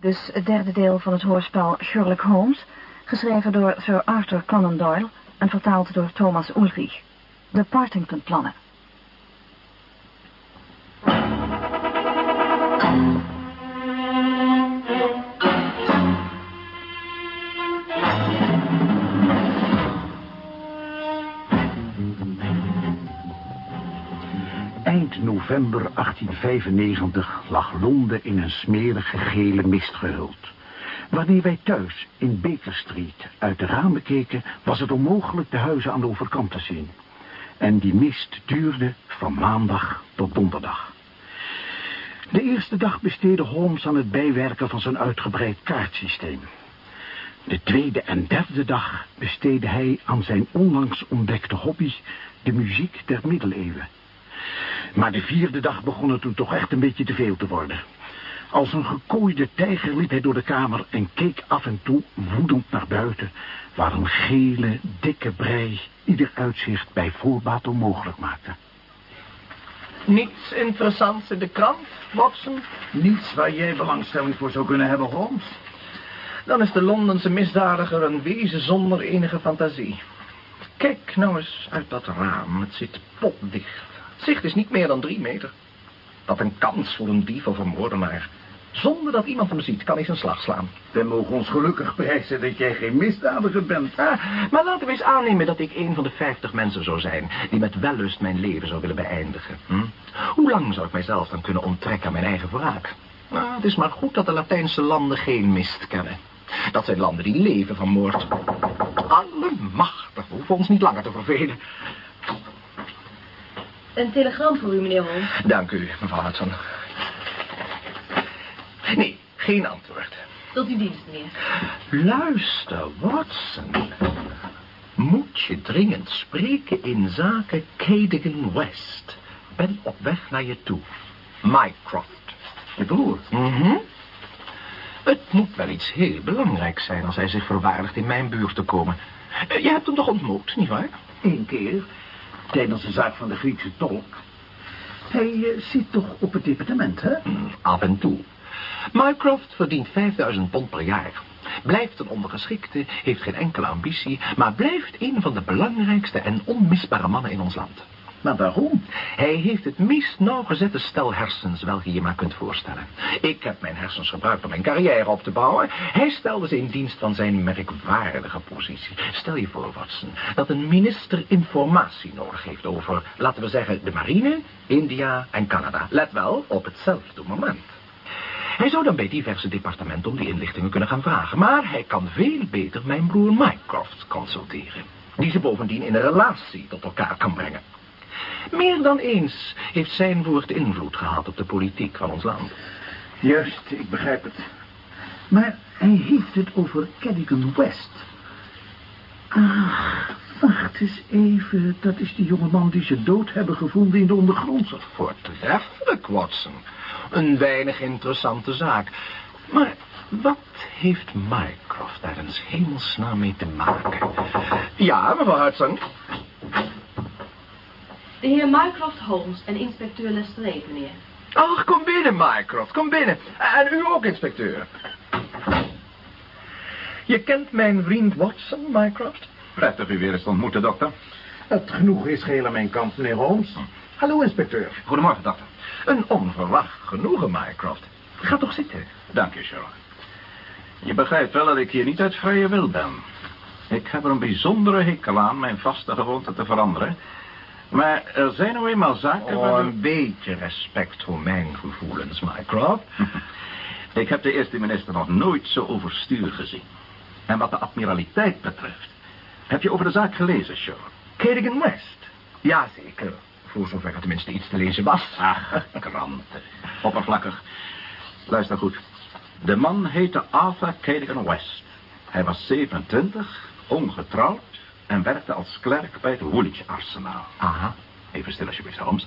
Dus het derde deel van het hoorspel Sherlock Holmes, geschreven door Sir Arthur Conan Doyle en vertaald door Thomas Ulrich. De Partington-plannen. November 1895 lag Londen in een smerige gele mist gehuld. Wanneer wij thuis in Baker Street uit de ramen keken... was het onmogelijk de huizen aan de overkant te zien. En die mist duurde van maandag tot donderdag. De eerste dag besteedde Holmes aan het bijwerken van zijn uitgebreid kaartsysteem. De tweede en derde dag besteedde hij aan zijn onlangs ontdekte hobby... de muziek der middeleeuwen. Maar de vierde dag begon het toen toch echt een beetje te veel te worden. Als een gekooide tijger liep hij door de kamer en keek af en toe woedend naar buiten... waar een gele, dikke brei ieder uitzicht bij voorbaat onmogelijk maakte. Niets interessants in de krant, Watson? Niets waar jij belangstelling voor zou kunnen hebben, Holmes. Dan is de Londense misdadiger een wezen zonder enige fantasie. Kijk nou eens uit dat raam. Het zit potdicht. Het zicht is niet meer dan drie meter. Wat een kans voor een dief of een moordenaar. Zonder dat iemand hem ziet, kan hij zijn slag slaan. We mogen ons gelukkig prijzen dat jij geen misdadiger bent. Ah, maar laten we eens aannemen dat ik een van de vijftig mensen zou zijn... die met wellust mijn leven zou willen beëindigen. Hm? Hoe lang zou ik mijzelf dan kunnen onttrekken aan mijn eigen wraak? Nou, het is maar goed dat de Latijnse landen geen mist kennen. Dat zijn landen die leven van moord. Allemachtig, we hoeven ons niet langer te vervelen. Een telegram voor u, meneer Holmes. Dank u, mevrouw Hudson. Nee, geen antwoord. Tot uw dienst, meneer. Luister, Watson. Moet je dringend spreken in zaken Cadogan West. Ben op weg naar je toe. Mycroft. Je broer? Mhm. Het moet wel iets heel belangrijks zijn als hij zich verwaardigt in mijn buurt te komen. Eh, Je hebt hem toch ontmoet, nietwaar? Eén keer, tijdens de zaak van de Griekse tolk. Hij eh, zit toch op het departement, hè? Mm, Af en toe. Mycroft verdient 5000 pond per jaar. Blijft een ondergeschikte, heeft geen enkele ambitie... maar blijft een van de belangrijkste en onmisbare mannen in ons land. Maar waarom? Hij heeft het meest nauwgezette stel hersens welke je maar kunt voorstellen. Ik heb mijn hersens gebruikt om mijn carrière op te bouwen. Hij stelde ze in dienst van zijn merkwaardige positie. Stel je voor, Watson, dat een minister informatie nodig heeft over, laten we zeggen, de marine, India en Canada. Let wel, op hetzelfde moment. Hij zou dan bij diverse departementen om die inlichtingen kunnen gaan vragen. Maar hij kan veel beter mijn broer Mycroft consulteren. Die ze bovendien in een relatie tot elkaar kan brengen. Meer dan eens heeft zijn woord invloed gehad op de politiek van ons land. Juist, ik begrijp het. Maar hij heeft het over Cadogan West. Ah, wacht eens even. Dat is die jongeman die ze dood hebben gevonden in de ondergrondse. Voortreffelijk, Watson. Een weinig interessante zaak. Maar wat heeft Mycroft daar in hemelsnaam mee te maken? Ja, mevrouw Hudson. De heer Mycroft Holmes en inspecteur Lestrade, meneer. Ach, kom binnen, Mycroft, kom binnen. En u ook, inspecteur. Je kent mijn vriend Watson, Mycroft? Prettig u weer eens te ontmoeten, dokter. Het genoegen is geheel aan mijn kant, meneer Holmes. Hallo, inspecteur. Goedemorgen, dokter. Een onverwacht genoegen, Mycroft. Ga toch zitten. Dank je, Sherlock. Je begrijpt wel dat ik hier niet uit vrije wil ben. Ik heb er een bijzondere hekel aan mijn vaste gewoonte te veranderen. Maar er zijn nou eenmaal zaken Oh, waar... een beetje respect voor mijn gevoelens, Mycroft. Ik heb de eerste minister nog nooit zo overstuur gezien. En wat de admiraliteit betreft... Heb je over de zaak gelezen, Sherlock? Cadogan West? Jazeker. Voor zover er tenminste iets te lezen was. Ach, kranten. Oppervlakkig. Luister goed. De man heette Arthur Cadogan West. Hij was 27, ongetrouwd en werkte als klerk bij het Woolwich Arsenaal. Aha. Even stil alsjeblieft, Holmes.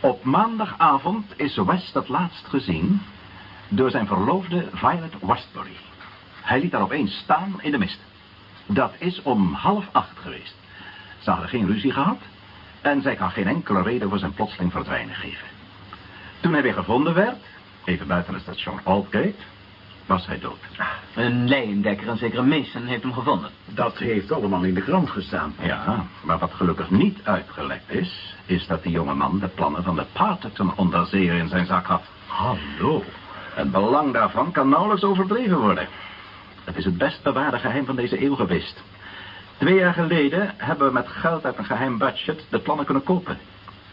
Op maandagavond is West het laatst gezien door zijn verloofde Violet Westbury. Hij liet haar opeens staan in de mist. Dat is om half acht geweest. Ze hadden geen ruzie gehad en zij kan geen enkele reden voor zijn plotseling verdwijnen geven. Toen hij weer gevonden werd, even buiten het station Aldgate, was hij dood. Een lijndekker en zeker een Mason heeft hem gevonden. Dat heeft allemaal in de krant gestaan. Ja, maar wat gelukkig niet uitgelekt is... is dat die jonge man de plannen van de Parterton onderzeeër in zijn zak had. Hallo. Het belang daarvan kan nauwelijks overdreven worden. Het is het best bewaarde geheim van deze eeuw geweest. Twee jaar geleden hebben we met geld uit een geheim budget de plannen kunnen kopen.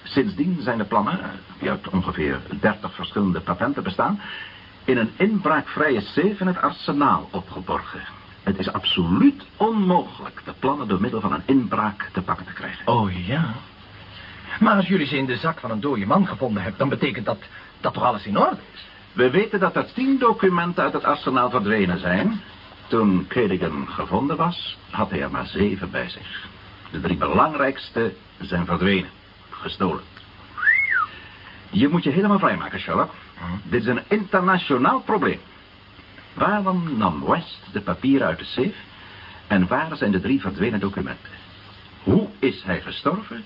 Sindsdien zijn de plannen, die uit ongeveer 30 verschillende patenten bestaan... in een inbraakvrije safe in het arsenaal opgeborgen. Het is absoluut onmogelijk de plannen door middel van een inbraak te pakken te krijgen. Oh ja. Maar als jullie ze in de zak van een dode man gevonden hebben... dan betekent dat dat toch alles in orde is? We weten dat er tien documenten uit het arsenaal verdwenen zijn. Toen Cadigan gevonden was, had hij er maar zeven bij zich. De drie belangrijkste zijn verdwenen. Gestolen. Je moet je helemaal vrijmaken, Sherlock. Dit is een internationaal probleem. Waarom nam West de papieren uit de safe? En waar zijn de drie verdwenen documenten? Hoe is hij gestorven?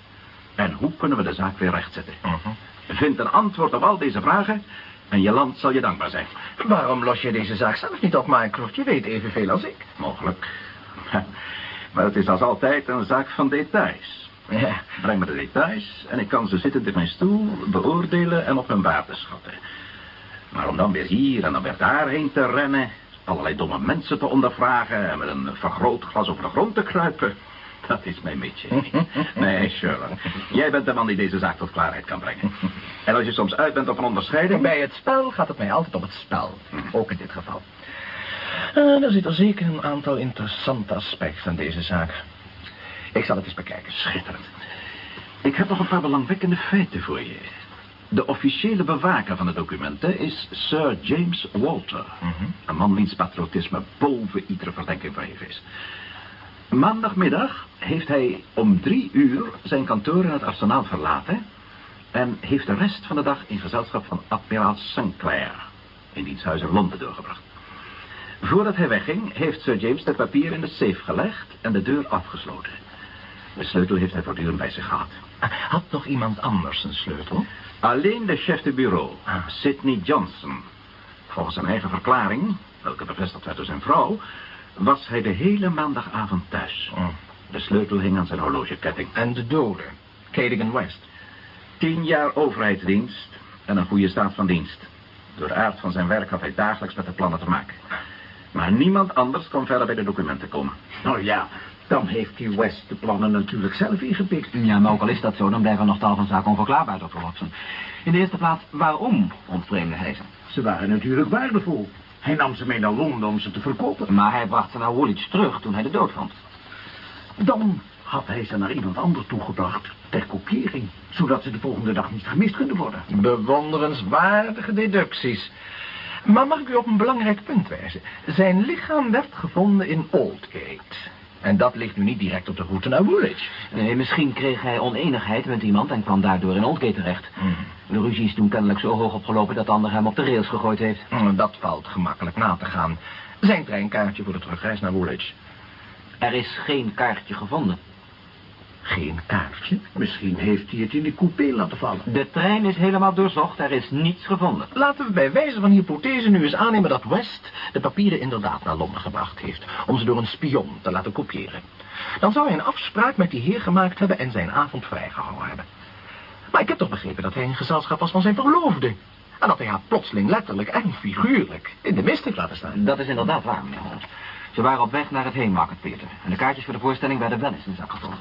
En hoe kunnen we de zaak weer rechtzetten? Vind een antwoord op al deze vragen... en je land zal je dankbaar zijn. Waarom los je deze zaak zelf niet op, Mycroft? Je weet evenveel als ik. Mogelijk. Maar het is als altijd een zaak van details. Ja. Breng me de details en ik kan ze zittend in mijn stoel beoordelen en op hun waarde schatten. Maar om dan weer hier en dan weer daarheen te rennen... allerlei domme mensen te ondervragen... en met een vergrootglas over de grond te kruipen... dat is mijn mitje. Nee, Sherlock. Jij bent de man die deze zaak tot klaarheid kan brengen. En als je soms uit bent op een onderscheiding... Bij het spel gaat het mij altijd om het spel. Ook in dit geval. Uh, er zitten zeker een aantal interessante aspecten aan deze zaak. Ik zal het eens bekijken. Schitterend. Ik heb nog een paar belangwekkende feiten voor je. De officiële bewaker van de documenten is Sir James Walter. Een man wiens patriotisme boven iedere verdenking verheven is. Maandagmiddag heeft hij om drie uur zijn kantoor in het arsenaal verlaten... en heeft de rest van de dag in gezelschap van admiraal Sinclair... in diens huis in Londen doorgebracht. Voordat hij wegging, heeft Sir James het papier in de safe gelegd en de deur afgesloten. De sleutel heeft hij voortdurend bij zich gehad. Had nog iemand anders een sleutel? Alleen de chef de bureau, Sidney Johnson. Volgens zijn eigen verklaring, welke bevestigd werd door zijn vrouw... was hij de hele maandagavond thuis. De sleutel hing aan zijn horlogeketting. En de dode, Cadigan West. Tien jaar overheidsdienst en een goede staat van dienst. Door de aard van zijn werk had hij dagelijks met de plannen te maken. Maar niemand anders kon verder bij de documenten komen. Nou ja, dan heeft die West de plannen natuurlijk zelf ingepikt. Ja, maar ook al is dat zo, dan blijven nog tal van zaken onverklaarbaar, Dr. Watson. In de eerste plaats, waarom ontvreemde hij ze? Ze waren natuurlijk waardevol. Hij nam ze mee naar Londen om ze te verkopen. Maar hij bracht ze naar Woolwich terug toen hij de dood vond. Dan had hij ze naar iemand anders toegebracht ter kopiëring, zodat ze de volgende dag niet gemist kunnen worden. Bewonderenswaardige deducties. Maar mag ik u op een belangrijk punt wijzen? Zijn lichaam werd gevonden in Oldgate. En dat ligt nu niet direct op de route naar Woolwich. Nee, misschien kreeg hij oneenigheid met iemand en kwam daardoor in Oldgate terecht. De ruzie is toen kennelijk zo hoog opgelopen dat de ander hem op de rails gegooid heeft. Mm, Dat valt gemakkelijk na te gaan. Zijn treinkaartje voor de terugreis naar Woolwich. Er is geen kaartje gevonden. Geen kaartje? Misschien heeft hij het in de coupé laten vallen. De trein is helemaal doorzocht, er is niets gevonden. Laten we bij wijze van hypothese nu eens aannemen dat West de papieren inderdaad naar Londen gebracht heeft. Om ze door een spion te laten kopiëren. Dan zou hij een afspraak met die heer gemaakt hebben en zijn avond vrijgehouden hebben. Maar ik heb toch begrepen dat hij in gezelschap was van zijn verloofde. En dat hij haar plotseling letterlijk en figuurlijk in de mist heeft laten staan. Dat is inderdaad waar, meneer Holmes. Ze waren op weg naar het Haymarket Theater. En de kaartjes voor de voorstelling werden wel in zijn zak gevonden.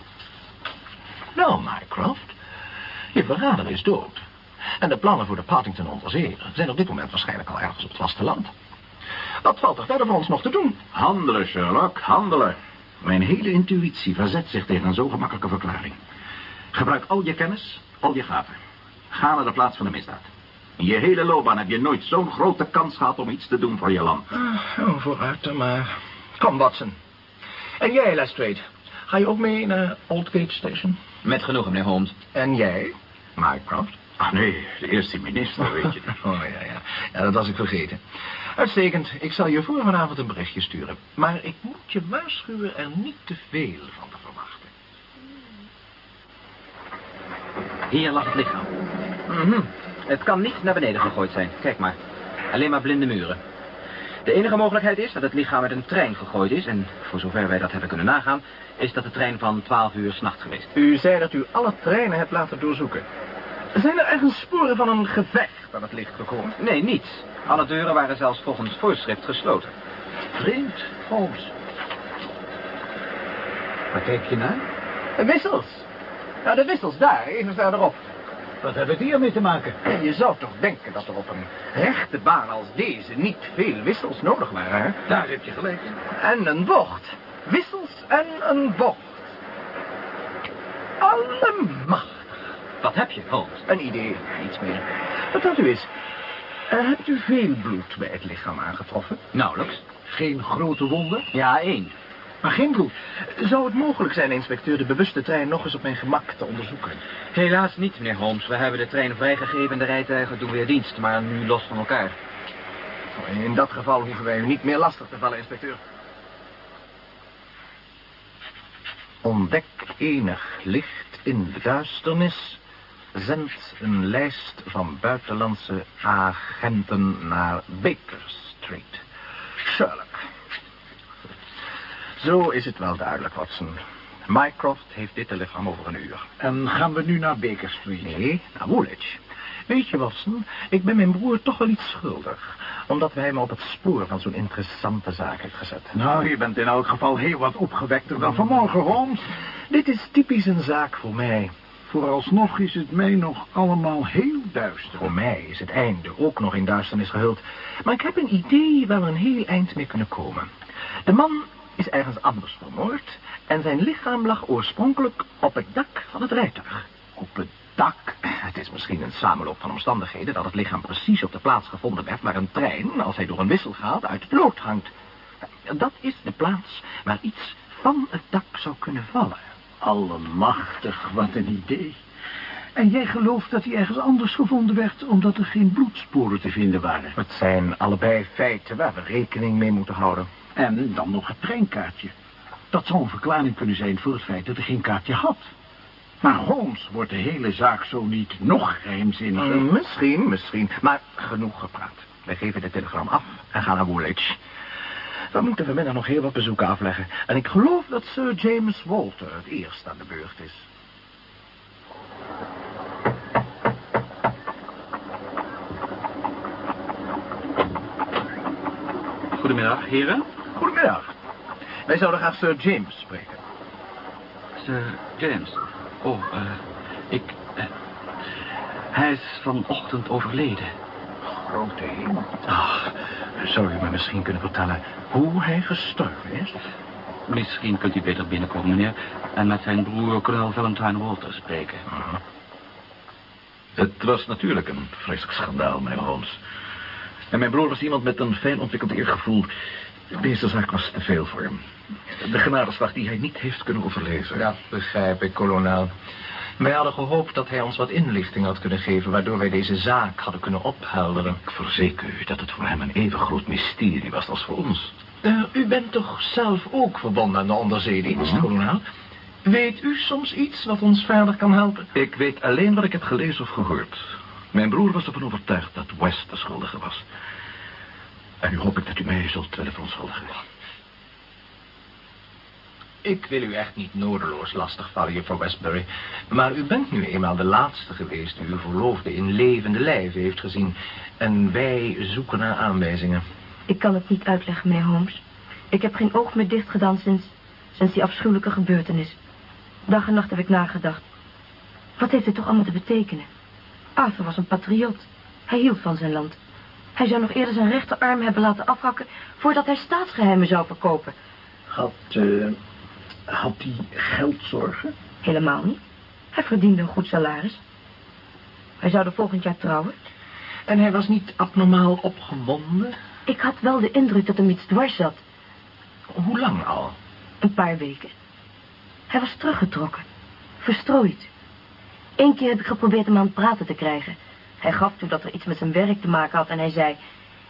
Nou, Mycroft, je verrader is dood. En de plannen voor de Partington onderzeeër zijn op dit moment waarschijnlijk al ergens op het vasteland. Wat valt er verder voor ons nog te doen? Handelen, Sherlock, handelen. Mijn hele intuïtie verzet zich tegen een zo gemakkelijke verklaring. Gebruik al je kennis, al je gaven. Ga naar de plaats van de misdaad. In je hele loopbaan heb je nooit zo'n grote kans gehad om iets te doen voor je land. Oh, vooruit dan maar. Kom, Watson. En jij, Lestrade, ga je ook mee naar Oldgate Station? Met genoegen, meneer Holmes. En jij, Mycroft? Ah nee, de eerste minister, weet je niet. Oh, ja, ja. Ja, dat was ik vergeten. Uitstekend. Ik zal je voor vanavond een berichtje sturen. Maar ik moet je waarschuwen er niet te veel van te verwachten. Hier lag het lichaam. Mhm. Het kan niet naar beneden gegooid zijn. Kijk maar. Alleen maar blinde muren. De enige mogelijkheid is dat het lichaam met een trein gegooid is. En voor zover wij dat hebben kunnen nagaan, is dat de trein van 12 uur s'nachts geweest. U zei dat u alle treinen hebt laten doorzoeken. Zijn er ergens sporen van een gevecht aan het licht gekomen? Nee, niets. Alle deuren waren zelfs volgens voorschrift gesloten. Vreemd, Holmes. Waar kijk je naar? De wissels. Ja, de wissels daar, even verderop. Wat hebben die ermee te maken? En je zou toch denken dat er op een rechte baan als deze niet veel wissels nodig waren, hè? Daar heb je gelijk in. En een bocht. Wissels en een bocht. Allemachtig. Wat heb je, Holmes? Een idee, niets meer. Vertelt u eens, eh, hebt u veel bloed bij het lichaam aangetroffen? Nauwelijks. Geen grote wonden, Ja, één. Maar geen bloed. Zou het mogelijk zijn, inspecteur, de bewuste trein nog eens op mijn gemak te onderzoeken? Helaas niet, meneer Holmes. We hebben de trein vrijgegeven en de rijtuigen doen weer dienst, maar nu los van elkaar. In dat geval hoeven wij u niet meer lastig te vallen, inspecteur. Ontdek enig licht in de duisternis. Zend een lijst van buitenlandse agenten naar Baker Street. Sherlock. Zo is het wel duidelijk, Watson. Mycroft heeft dit telegram over een uur. En gaan we nu naar Baker Street? Nee, naar Woolwich. Weet je, Watson, ik ben mijn broer toch wel iets schuldig. Omdat hij me op het spoor van zo'n interessante zaak heeft gezet. Nou, je bent in elk geval heel wat opgewekter dan vanmorgen, Holmes. Dit is typisch een zaak voor mij. Vooralsnog is het mij nog allemaal heel duister. Voor mij is het einde ook nog in duisternis gehuld. Maar ik heb een idee waar we een heel eind mee kunnen komen. De man is ergens anders vermoord... en zijn lichaam lag oorspronkelijk op het dak van het rijtuig. Op het dak? Het is misschien een samenloop van omstandigheden... dat het lichaam precies op de plaats gevonden werd... waar een trein, als hij door een wissel gaat, uit het lood hangt. Dat is de plaats waar iets van het dak zou kunnen vallen. Allemachtig, wat een idee. En jij gelooft dat hij ergens anders gevonden werd... omdat er geen bloedsporen te vinden waren. Het zijn allebei feiten waar we rekening mee moeten houden. En dan nog het treinkaartje. Dat zou een verklaring kunnen zijn voor het feit dat hij geen kaartje had. Maar Holmes wordt de hele zaak zo niet nog geheimzinniger. Mm, misschien, misschien. Maar genoeg gepraat. Wij geven de telegram af en gaan naar Woolwich. We moeten vanmiddag nog heel wat bezoeken afleggen. En ik geloof dat Sir James Walter het eerst aan de beurt is. Goedemiddag, heren. Goedemiddag. Wij zouden graag Sir James spreken. Sir James. Oh, eh, ik... eh, hij is vanochtend overleden. Grote hemel. Ach, zou u me misschien kunnen vertellen hoe hij gestorven is? Misschien kunt u beter binnenkomen, meneer... en met zijn broer, kolonel Valentine Walter, spreken. Het was natuurlijk een vreselijk schandaal, meneer Holmes. En mijn broer was iemand met een fijn ontwikkeld eergevoel. Deze zaak was te veel voor hem. De genadeslag die hij niet heeft kunnen overleven. Dat begrijp ik, kolonel. Wij hadden gehoopt dat hij ons wat inlichting had kunnen geven... waardoor wij deze zaak hadden kunnen ophelderen. Ik verzeker u dat het voor hem een even groot mysterie was als voor ons. Eh, u bent toch zelf ook verbonden aan de onderzeedienst, kolonel? Weet u soms iets wat ons verder kan helpen? Ik weet alleen wat ik heb gelezen of gehoord. Mijn broer was ervan overtuigd dat West de schuldige was. En nu hoop ik dat u mij zult willen verontschuldigen. Ik wil u echt niet nodeloos lastigvallen, juffrouw Westbury. Maar u bent nu eenmaal de laatste geweest die uw verloofde in levende lijven heeft gezien. En wij zoeken naar aanwijzingen. Ik kan het niet uitleggen, meneer Holmes. Ik heb geen oog meer dicht gedaan sinds, sinds die afschuwelijke gebeurtenis. Dag en nacht heb ik nagedacht. Wat heeft dit toch allemaal te betekenen? Arthur was een patriot. Hij hield van zijn land. Hij zou nog eerder zijn rechterarm hebben laten afhakken... voordat hij staatsgeheimen zou verkopen. Had, eh, had hij geldzorgen? Helemaal niet. Hij verdiende een goed salaris. Hij zou er volgend jaar trouwen. En hij was niet abnormaal opgewonden? Ik had wel de indruk dat hem iets dwars zat. Hoe lang al? Een paar weken. Hij was teruggetrokken. Verstrooid. Eén keer heb ik geprobeerd hem aan het praten te krijgen. Hij gaf toe dat er iets met zijn werk te maken had en hij zei...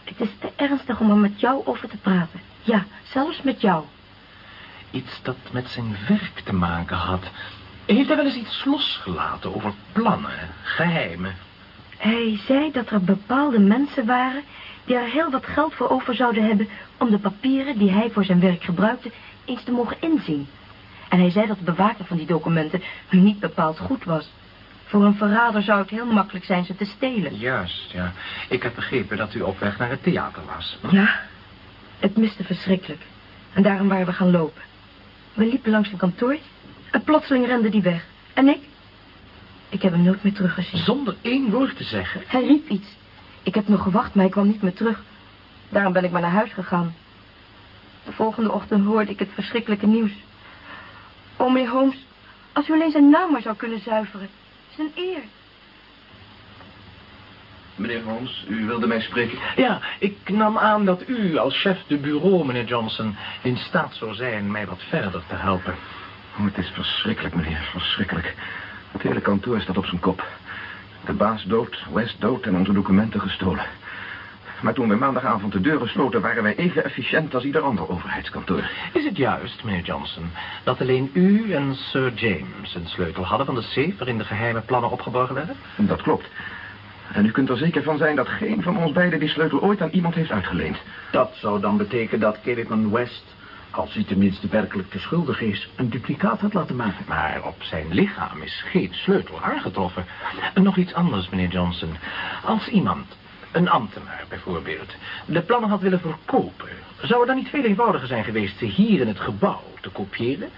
Het is te ernstig om er met jou over te praten. Ja, zelfs met jou. Iets dat met zijn werk te maken had. Heeft hij wel eens iets losgelaten over plannen, geheimen? Hij zei dat er bepaalde mensen waren die er heel wat geld voor over zouden hebben om de papieren die hij voor zijn werk gebruikte eens te mogen inzien. En hij zei dat het bewaken van die documenten niet bepaald goed was. Voor een verrader zou het heel makkelijk zijn ze te stelen. Juist, ja. Ik heb begrepen dat u op weg naar het theater was. Ja, het miste verschrikkelijk. En daarom waren we gaan lopen. We liepen langs een kantoor en plotseling rende die weg. En ik? Ik heb hem nooit meer teruggezien. Zonder één woord te zeggen. Hij riep iets. Ik heb nog gewacht, maar hij kwam niet meer terug. Daarom ben ik maar naar huis gegaan. De volgende ochtend hoorde ik het verschrikkelijke nieuws. O, meneer Holmes, als u alleen zijn naam maar zou kunnen zuiveren. Zijn eer. Meneer Holmes, u wilde mij spreken? Ja, ik nam aan dat u als chef de bureau, meneer Johnson, in staat zou zijn mij wat verder te helpen. Oh, het is verschrikkelijk, meneer, verschrikkelijk. Het hele kantoor staat op zijn kop. De baas dood, West dood en onze documenten gestolen. Maar toen we maandagavond de deuren sloten... waren wij even efficiënt als ieder ander overheidskantoor. Is het juist, meneer Johnson, dat alleen u en Sir James een sleutel hadden van de safe... waarin de geheime plannen opgeborgen werden? Dat klopt. En u kunt er zeker van zijn dat geen van ons beiden die sleutel ooit aan iemand heeft uitgeleend. Dat zou dan betekenen dat Kevin West, als hij tenminste werkelijk te schuldig is, een duplicaat had laten maken. Maar op zijn lichaam is geen sleutel aangetroffen. En nog iets anders, meneer Johnson. Als iemand, een ambtenaar bijvoorbeeld, de plannen had willen verkopen... zou het dan niet veel eenvoudiger zijn geweest ze hier in het gebouw te kopiëren?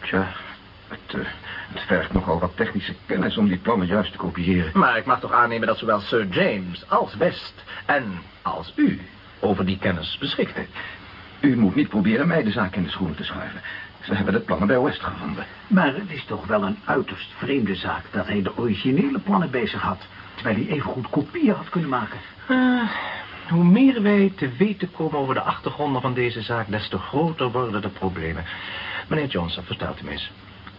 Tja, het, uh, het vergt nogal wat technische kennis om die plannen juist te kopiëren. Maar ik mag toch aannemen dat zowel Sir James als West en als u over die kennis beschikten. U moet niet proberen mij de zaak in de schoenen te schuiven. Ze hebben de plannen bij West gevonden. Maar het is toch wel een uiterst vreemde zaak dat hij de originele plannen bezig had... terwijl hij even goed kopieën had kunnen maken. Uh, hoe meer wij te weten komen over de achtergronden van deze zaak... des te groter worden de problemen. Meneer Johnson, vertelt u me eens.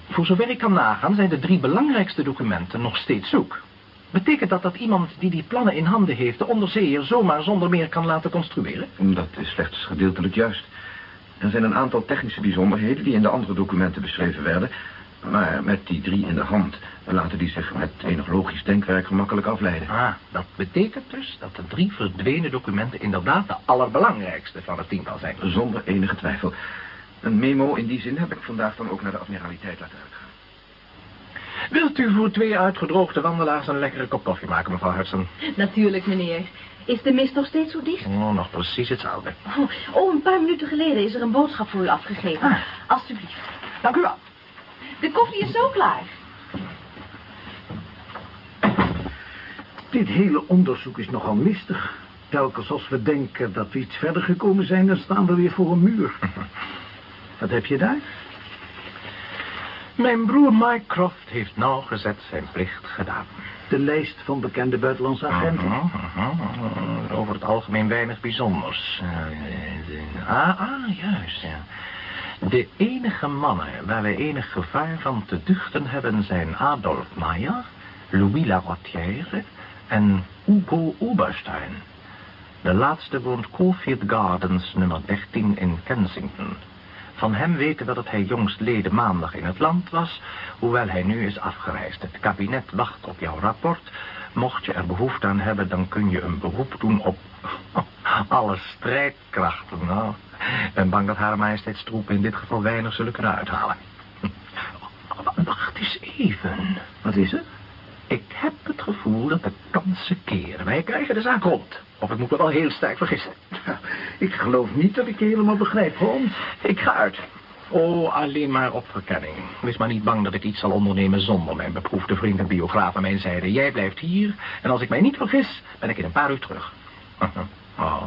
Voor zover ik kan nagaan zijn de drie belangrijkste documenten nog steeds zoek. Betekent dat dat iemand die die plannen in handen heeft... de onderzeeër zomaar zonder meer kan laten construeren? Dat is slechts gedeeltelijk juist. Er zijn een aantal technische bijzonderheden die in de andere documenten beschreven werden... maar met die drie in de hand laten die zich met enig logisch denkwerk gemakkelijk afleiden. Ah, dat betekent dus dat de drie verdwenen documenten inderdaad de allerbelangrijkste van het tiental zijn. Zonder enige twijfel. Een memo in die zin heb ik vandaag dan ook naar de admiraliteit laten uitgaan. Wilt u voor twee uitgedroogde wandelaars een lekkere kop koffie maken, mevrouw Hudson? Natuurlijk, meneer. Is de mist nog steeds zo dicht? Oh, nog precies hetzelfde. Oh, oh, een paar minuten geleden is er een boodschap voor u afgegeven. Ah. Alsjeblieft. Dank u wel. De koffie is zo klaar. Dit hele onderzoek is nogal mistig. Telkens als we denken dat we iets verder gekomen zijn... dan staan we weer voor een muur. Wat heb je daar? Mijn broer Mycroft heeft nauwgezet zijn plicht gedaan. De lijst van bekende buitenlandse agenten. Uh -huh, uh -huh. Over het algemeen weinig bijzonders. Uh, ah, ah, juist, ja. De enige mannen waar wij enig gevaar van te duchten hebben zijn Adolf Meyer, Louis Larotière en Hugo Oberstein. De laatste woont Caulfield Gardens nummer 13 in Kensington. Van hem weten we dat hij jongstleden maandag in het land was, hoewel hij nu is afgereisd. Het kabinet wacht op jouw rapport. Mocht je er behoefte aan hebben, dan kun je een beroep doen op alle strijdkrachten. Nou, ik ben bang dat haar majesteitstroepen in dit geval weinig zullen kunnen uithalen. Wacht eens even. Wat is er? Ik heb het gevoel dat de kansen keren. Wij krijgen de zaak rond. Of ik moet me wel heel sterk vergissen. Ik geloof niet dat ik je helemaal begrijp, Holmes. Ik ga uit. Oh, alleen maar op verkenning. Wees maar niet bang dat ik iets zal ondernemen zonder mijn beproefde vriend en biograaf aan mijn zijde. Jij blijft hier en als ik mij niet vergis, ben ik in een paar uur terug. Oh,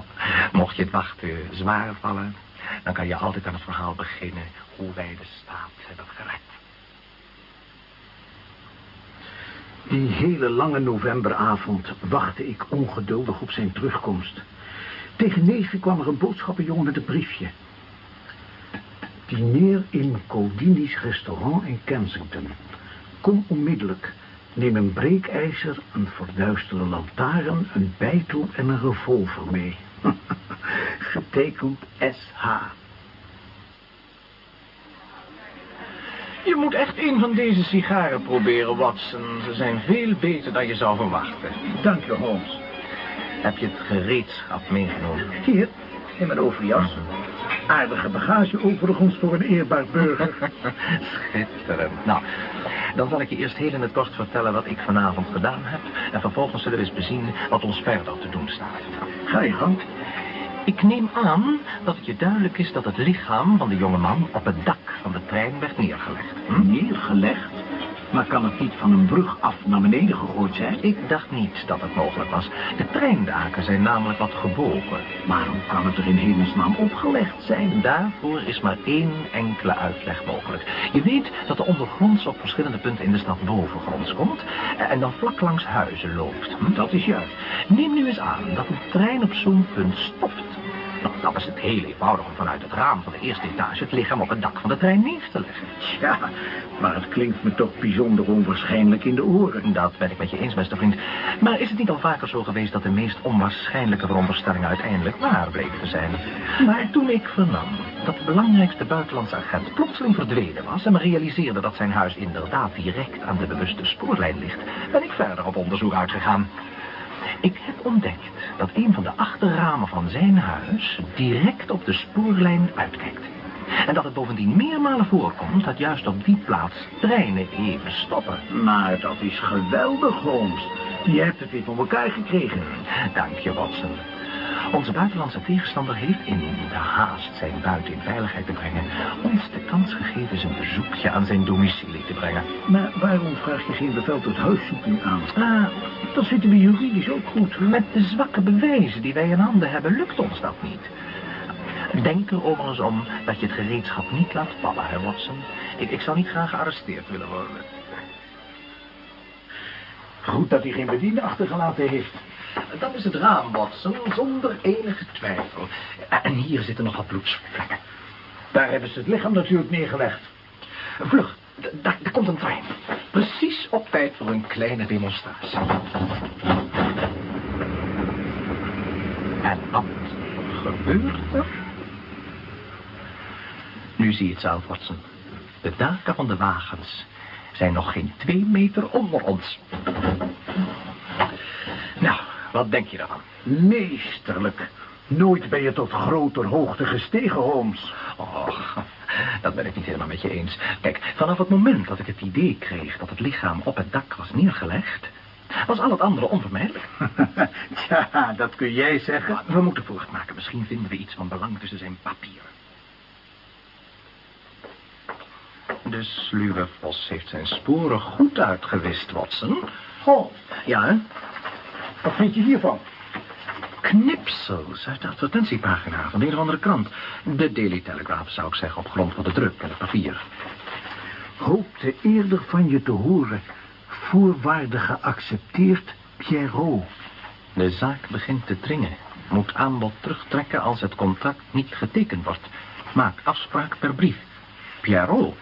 mocht je het wachten zwaar vallen, dan kan je altijd aan het verhaal beginnen hoe wij de staat hebben gered. Die hele lange novemberavond wachtte ik ongeduldig op zijn terugkomst. Tegen neefje kwam er een boodschappenjongen met een briefje. Dineer in Codini's restaurant in Kensington. Kom onmiddellijk. Neem een breekijzer, een verduistere lantaarn, een bijtel en een revolver mee. Getekend S.H. Je moet echt een van deze sigaren proberen, Watson. Ze zijn veel beter dan je zou verwachten. Dank je, Holmes. Heb je het gereedschap meegenomen? Hier, in mijn overjas. Aardige bagage overigens voor een eerbaar burger. Schitterend. Nou, dan zal ik je eerst heel in het kort vertellen wat ik vanavond gedaan heb. En vervolgens zullen we eens bezien wat ons verder te doen staat. Ga je gang. Ik neem aan dat het je duidelijk is dat het lichaam van de jongeman op het dak van de trein werd neergelegd. Hm? Neergelegd? Maar kan het niet van een brug af naar beneden gegooid zijn? Ik dacht niet dat het mogelijk was. De treindaken zijn namelijk wat gebogen. Maar hoe kan het er in hemelsnaam opgelegd zijn? Daarvoor is maar één enkele uitleg mogelijk. Je weet dat de ondergronds op verschillende punten in de stad bovengronds komt... en dan vlak langs huizen loopt. Hm? Dat is juist. Neem nu eens aan dat een trein op zo'n punt stopt. Dan is het heel eenvoudig om vanuit het raam van de eerste etage... het lichaam op het dak van de trein neer te leggen. Ja, maar het klinkt me toch bijzonder onwaarschijnlijk in de oren. Dat ben ik met je eens, beste vriend. Maar is het niet al vaker zo geweest dat de meest onwaarschijnlijke veronderstellingen uiteindelijk waar bleken te zijn? Maar toen ik vernam dat de belangrijkste buitenlandse agent plotseling verdwenen was... en me realiseerde dat zijn huis inderdaad direct aan de bewuste spoorlijn ligt... ben ik verder op onderzoek uitgegaan. Ik heb ontdekt dat een van de achterramen van zijn huis direct op de spoorlijn uitkijkt. En dat het bovendien meermalen voorkomt dat juist op die plaats treinen even stoppen. Maar dat is geweldig, Holmes. Je hebt het weer van elkaar gekregen. Dank je, Watson. Onze buitenlandse tegenstander heeft in de haast zijn buit in veiligheid te brengen... ons de kans gegeven zijn bezoekje aan zijn domicilie te brengen. Maar waarom vraag je geen bevel tot huiszoeking aan? Ah, Dat zitten we juridisch ook goed. met de zwakke bewijzen die wij in handen hebben, lukt ons dat niet. Denk er overigens om dat je het gereedschap niet laat vallen, hè, Watson. Ik, ik zou niet graag gearresteerd willen worden. Goed dat hij geen bediende achtergelaten heeft. Dat is het raam, Watson, zonder enige twijfel. En hier zitten nog wat bloedsvlekken. Daar hebben ze het lichaam natuurlijk neergelegd. Vlug, daar, daar komt een trein. Precies op tijd voor een kleine demonstratie. En wat gebeurt er? Nu zie je het zelf, Watson. De daken van de wagens zijn nog geen twee meter onder ons. Wat denk je daarvan? Meesterlijk. Nooit ben je tot groter hoogte gestegen, Holmes. Och, dat ben ik niet helemaal met je eens. Kijk, vanaf het moment dat ik het idee kreeg dat het lichaam op het dak was neergelegd... was al het andere onvermijdelijk. Tja, dat kun jij zeggen. We moeten voortmaken. Misschien vinden we iets van belang tussen zijn papieren. De sluwe vos heeft zijn sporen goed uitgewist, Watson. Holmes, Ja, hè? Wat vind je hiervan? Knipsels uit de advertentiepagina van de een of andere krant. De Daily Telegraph, zou ik zeggen, op grond van de druk en het papier. Hoopte eerder van je te horen. Voorwaarden geaccepteerd, Pierrot. De zaak begint te dringen. Moet aanbod terugtrekken als het contract niet getekend wordt. Maak afspraak per brief. Pierrot.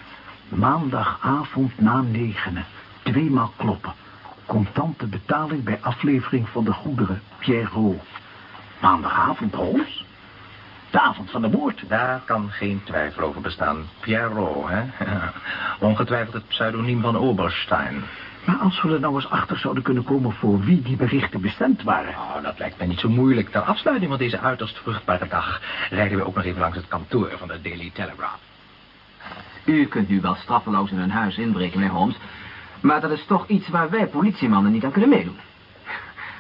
Maandagavond na negenen. Tweemaal kloppen. Contante betaling bij aflevering van de goederen. Pierrot. Maandagavond, Holmes? De avond van de moord. Daar kan geen twijfel over bestaan. Pierrot, hè? Ongetwijfeld het pseudoniem van Oberstein. Maar als we er nou eens achter zouden kunnen komen voor wie die berichten bestemd waren. Oh, dat lijkt mij niet zo moeilijk. Ter afsluiting van deze uiterst vruchtbare dag... rijden we ook nog even langs het kantoor van de Daily Telegraph. U kunt nu wel straffeloos in een huis inbreken, meneer Holmes. Maar dat is toch iets waar wij politiemannen niet aan kunnen meedoen.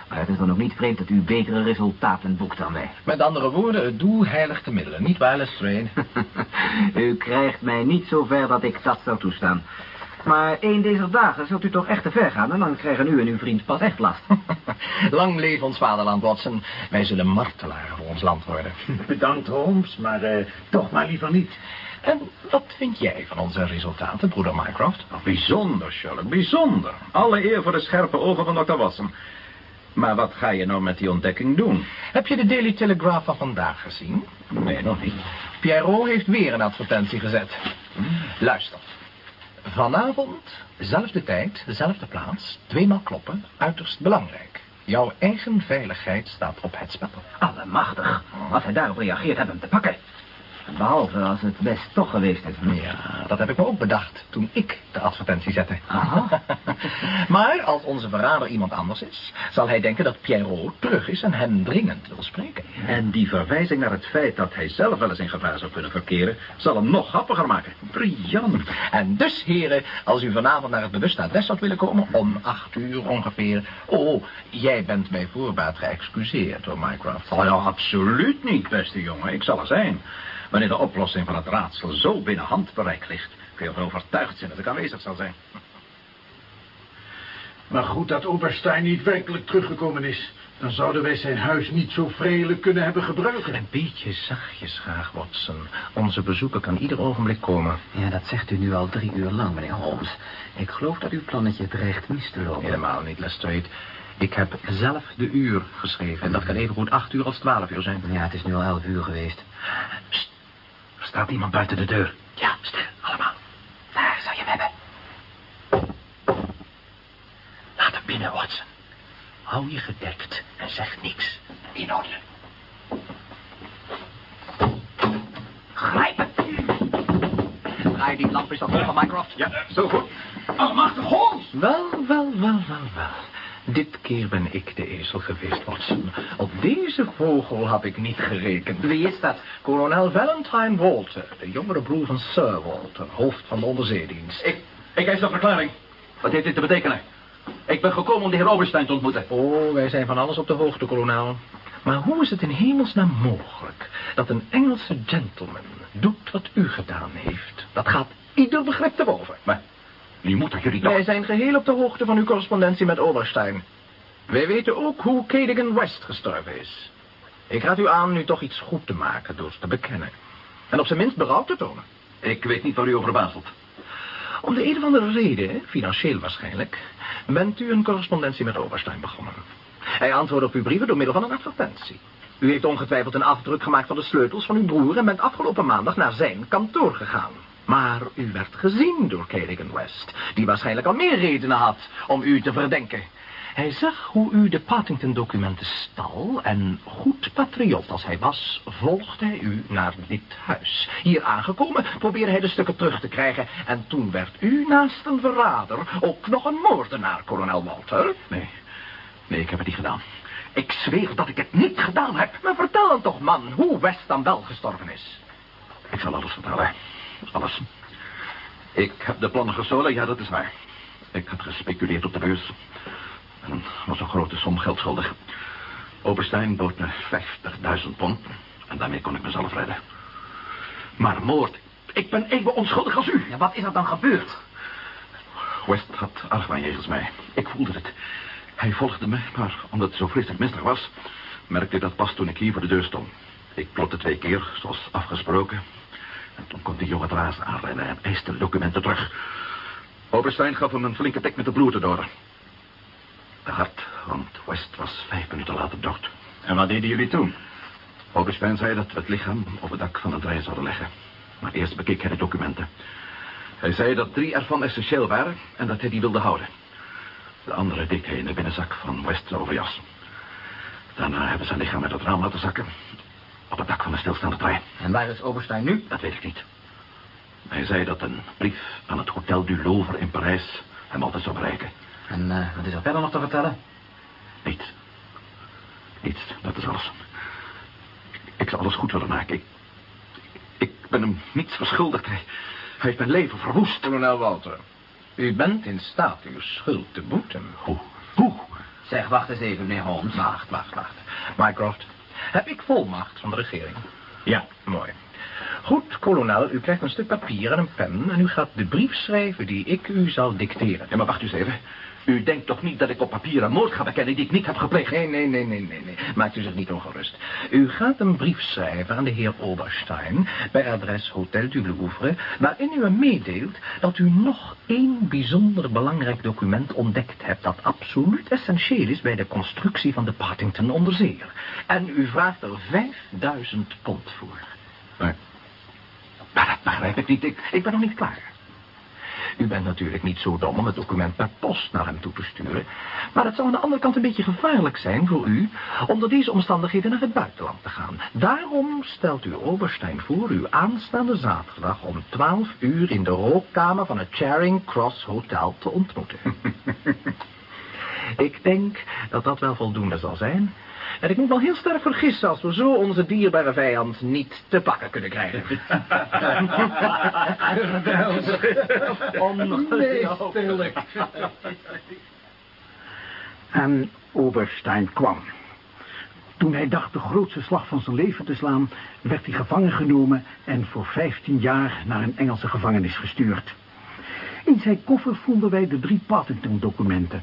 Maar het is dan ook niet vreemd dat u betere resultaten boekt dan wij. Met andere woorden, het doel heiligt de middelen. Niet waar, Lestrade? u krijgt mij niet zo ver dat ik dat zou toestaan. Maar een deze dagen zult u toch echt te ver gaan... en dan krijgen u en uw vriend pas echt last. Lang leven ons vaderland, Watson. Wij zullen martelaren voor ons land worden. Bedankt, Holmes, maar eh, toch maar liever niet. En wat vind jij van onze resultaten, broeder Mycroft? Bijzonder, Sherlock, bijzonder. Alle eer voor de scherpe ogen van Dr. Watson. Maar wat ga je nou met die ontdekking doen? Heb je de Daily Telegraph van vandaag gezien? Nee, nog niet. Pierrot heeft weer een advertentie gezet. Luister. Vanavond, zelfde tijd, dezelfde plaats, tweemaal kloppen, uiterst belangrijk. Jouw eigen veiligheid staat op het spel. Allemachtig. Als hij daarop reageert, hebben we hem te pakken. Behalve als het best toch geweest is. Ja, dat heb ik me ook bedacht toen ik de advertentie zette. Aha. maar als onze verrader iemand anders is, zal hij denken dat Pierrot terug is en hem dringend wil spreken. En die verwijzing naar het feit dat hij zelf wel eens in gevaar zou kunnen verkeren... zal hem nog grappiger maken. Briljant. En dus, heren, als u vanavond naar het bewuste adres zou willen komen, om acht uur ongeveer... Oh, jij bent bij voorbaat geëxcuseerd door Mycroft. Oh ja, absoluut niet, beste jongen. Ik zal er zijn. Wanneer de oplossing van het raadsel zo binnen handbereik ligt... kun je ervan overtuigd zijn dat ik aanwezig zal zijn. Maar goed dat Oberstein niet werkelijk teruggekomen is. Dan zouden wij zijn huis niet zo vredelijk kunnen hebben gebruiken. Een beetje zachtjes graag, Watson. Onze bezoeker kan ieder ogenblik komen. Ja, dat zegt u nu al drie uur lang, meneer Holmes. Ik geloof dat uw plannetje dreigt mis te lopen. Helemaal niet, Lestrade. Ik heb zelf de uur geschreven. En dat kan even goed acht uur als twaalf uur zijn. Ja, het is nu al elf uur geweest. Er staat iemand buiten de deur. Ja, stil, allemaal. Waar zou je hem hebben? Laat hem binnen, Watson. Hou je gedekt en zeg niks. In orde. Grijpen! Draai die lamp eens op van Mycroft. Ja, zo goed. Allemachtig Holmes! Wel, wel, wel, wel, wel. Dit keer ben ik de ezel geweest, Watson. Op deze vogel had ik niet gerekend. Wie is dat? Kolonel Valentine Walter, de jongere broer van Sir Walter, hoofd van de onderzeedienst. Ik, ik eis een verklaring. Wat heeft dit te betekenen? Ik ben gekomen om de heer Oberstein te ontmoeten. Oh, wij zijn van alles op de hoogte, kolonel. Maar hoe is het in hemelsnaam mogelijk dat een Engelse gentleman doet wat u gedaan heeft? Dat gaat ieder begrip te boven. Maar moeten jullie. Wij zijn geheel op de hoogte van uw correspondentie met Oberstein. Wij weten ook hoe Cadogan West gestorven is. Ik raad u aan nu toch iets goed te maken door te bekennen. En op zijn minst berouw te tonen. Ik weet niet waar u over bazelt. Om de een of andere reden, financieel waarschijnlijk, bent u een correspondentie met Oberstein begonnen. Hij antwoordde op uw brieven door middel van een advertentie. U heeft ongetwijfeld een afdruk gemaakt van de sleutels van uw broer... en bent afgelopen maandag naar zijn kantoor gegaan. Maar u werd gezien door Cadogan West... die waarschijnlijk al meer redenen had om u te verdenken. Hij zag hoe u de Partington-documenten stal... en goed patriot als hij was, volgde hij u naar dit huis. Hier aangekomen probeerde hij de stukken terug te krijgen... en toen werd u naast een verrader ook nog een moordenaar, kolonel Walter. Nee, nee, ik heb het niet gedaan. Ik zweer dat ik het niet gedaan heb. Maar vertel dan toch, man, hoe West dan wel gestorven is. Ik zal alles vertellen. Alles. Ik heb de plannen gestolen, ja, dat is waar. Ik had gespeculeerd op de beurs. En was een grote som geld schuldig. Oberstein bood me 50.000 pond. En daarmee kon ik mezelf redden. Maar moord. Ik ben even onschuldig als u. Ja, wat is er dan gebeurd? West had argwaan jegens mij. Ik voelde het. Hij volgde me, maar omdat het zo vreselijk mistig was... merkte ik dat pas toen ik hier voor de deur stond. Ik plotte twee keer, zoals afgesproken. En toen kon die jonge dwaas aanrennen en eiste de documenten terug. Oberstein gaf hem een flinke tik met de bloed door. Te hard, want West was vijf minuten later dood. En wat deden jullie toen? Oberstein zei dat we het lichaam op het dak van het trein zouden leggen. Maar eerst bekeek hij de documenten. Hij zei dat drie ervan essentieel waren en dat hij die wilde houden. De andere deed hij in de binnenzak van West's overjas. Daarna hebben ze zijn lichaam uit het raam laten zakken. Op het dak van de stilstaande trein. En waar is Oberstein nu? Dat weet ik niet. Hij zei dat een brief aan het Hotel du Louvre in Parijs hem altijd zou bereiken. En uh, wat is er verder nog te vertellen? Niets. Niets, dat is alles. Ik zal alles goed willen maken. Ik, ik ben hem niets verschuldigd. Hij, hij heeft mijn leven verwoest. Kolonel Walter, u bent in staat uw schuld te boeten. Hoe? Hoe? Zeg, wacht eens even, meneer Holmes. Wacht, wacht, wacht. Mycroft, heb ik volmacht van de regering? Ja. Mooi. Goed, kolonel, u krijgt een stuk papier en een pen... en u gaat de brief schrijven die ik u zal dicteren. Ja, maar wacht eens even. U denkt toch niet dat ik op papier een moord ga bekennen die ik niet heb gepleegd? Nee, nee, nee, nee, nee, nee. Maakt u zich niet ongerust. U gaat een brief schrijven aan de heer Oberstein... bij adres Hotel du Louvre... waarin u hem meedeelt dat u nog één bijzonder belangrijk document ontdekt hebt... dat absoluut essentieel is bij de constructie van de Partington onderzeeër. En u vraagt er 5000 pond voor. Nee. Maar dat begrijp ik niet. Ik, Ik ben nog niet klaar. U bent natuurlijk niet zo dom om het document per post naar hem toe te sturen. Maar het zou aan de andere kant een beetje gevaarlijk zijn voor u... onder deze omstandigheden naar het buitenland te gaan. Daarom stelt u Oberstein voor u aanstaande zaterdag... om 12 uur in de rookkamer van het Charing Cross Hotel te ontmoeten. Ik denk dat dat wel voldoende zal zijn... En ik moet wel heel sterk vergissen als we zo onze dierbare vijand niet te pakken kunnen krijgen. Onmeestelijk. En Oberstein kwam. Toen hij dacht de grootste slag van zijn leven te slaan... werd hij gevangen genomen en voor 15 jaar naar een Engelse gevangenis gestuurd. In zijn koffer vonden wij de drie Partington-documenten.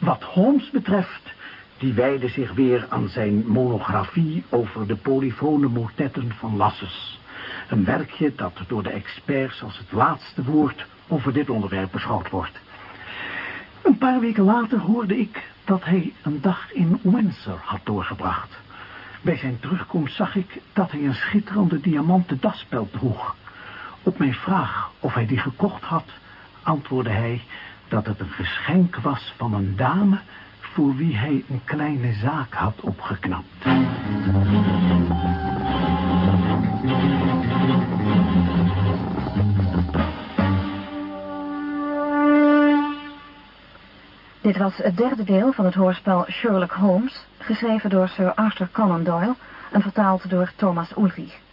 Wat Holmes betreft die wijde zich weer aan zijn monografie over de polyfone motetten van Lassus. Een werkje dat door de experts als het laatste woord over dit onderwerp beschouwd wordt. Een paar weken later hoorde ik dat hij een dag in Windsor had doorgebracht. Bij zijn terugkomst zag ik dat hij een schitterende diamanten daspel droeg. Op mijn vraag of hij die gekocht had, antwoordde hij dat het een geschenk was van een dame voor wie hij een kleine zaak had opgeknapt. Dit was het derde deel van het hoorspel Sherlock Holmes, geschreven door Sir Arthur Conan Doyle en vertaald door Thomas Ulrich.